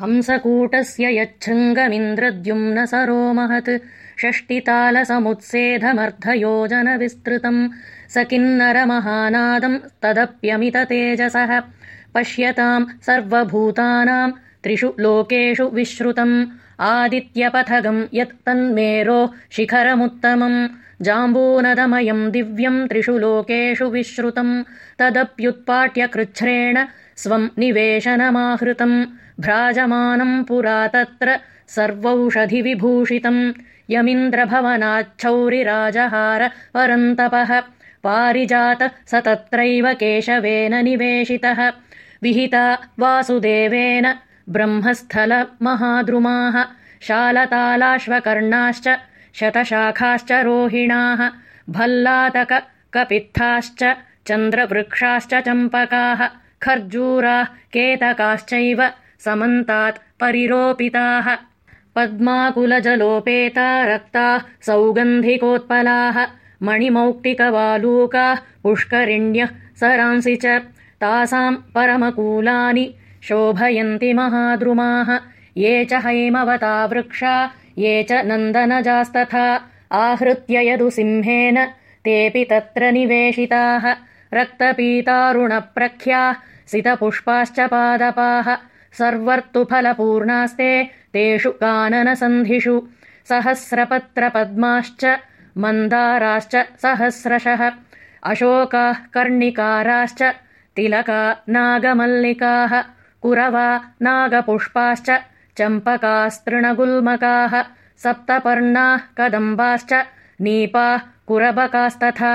हंसकूटस्य यच्छृङ्गमिन्द्रद्युम्न सरो महत् षष्टितालसमुत्सेधमर्धयोजनविस्तृतम् स किन्नरमहानादम् तदप्यमिततेजसः पश्यताम् सर्वभूतानाम् त्रिषु लोकेषु विश्रुतम् आदित्यपथगम् यत् तन्मेरोः शिखरमुत्तमम् जाम्बूनदमयम् दिव्यम् त्रिषु लोकेषु विश्रुतम् तदप्युत्पाट्य कृच्छ्रेण स्वम् निवेशनमाहृतम् भ्राजमानम् पुरा तत्र सर्वौषधिविभूषितम् यमिन्द्रभवनाच्छौरिराजहार परन्तपः पारिजात स तत्रैव केशवेन निवेशितः। विहिता वासुदेवेन ब्रह्मस्थलमहाद्रुमाः शालतालाश्वकर्णाश्च शतशाखाश्च रोहिणाः भल्लातककपित्थाश्च चन्द्रवृक्षाश्च चम्पकाः खर्जूराः केतकाश्चैव समन्तात् परिरोपिताः। पद्माकुलजलोपेता रक्ताः सौगन्धिकोत्पलाः मणिमौक्तिकवालूकाः पुष्करिण्यः सरांसि च तासाम् परमकूलानि शोभयन्ति महाद्रुमाः ये च हैमवता वृक्षा ये च नन्दनजास्तथा आहृत्य यदु सिंहेन तेऽपि तत्र निवेशिताः रक्तपीतारुणप्रख्याः सितपुष्पाश्च पादपाः सर्वर्तुफलपूर्णास्ते तेषु काननसन्धिषु सहस्रपत्रपद्माश्च मन्दाराश्च सहस्रशः अशोकाः कर्णिकाराश्च तिलका नागमल्लिकाः कुरवा नागपुष्पाश्च चम्पकास्तृणगुल्मकाः सप्तपर्णाः कदम्बाश्च नीपाः कुरबकास्तथा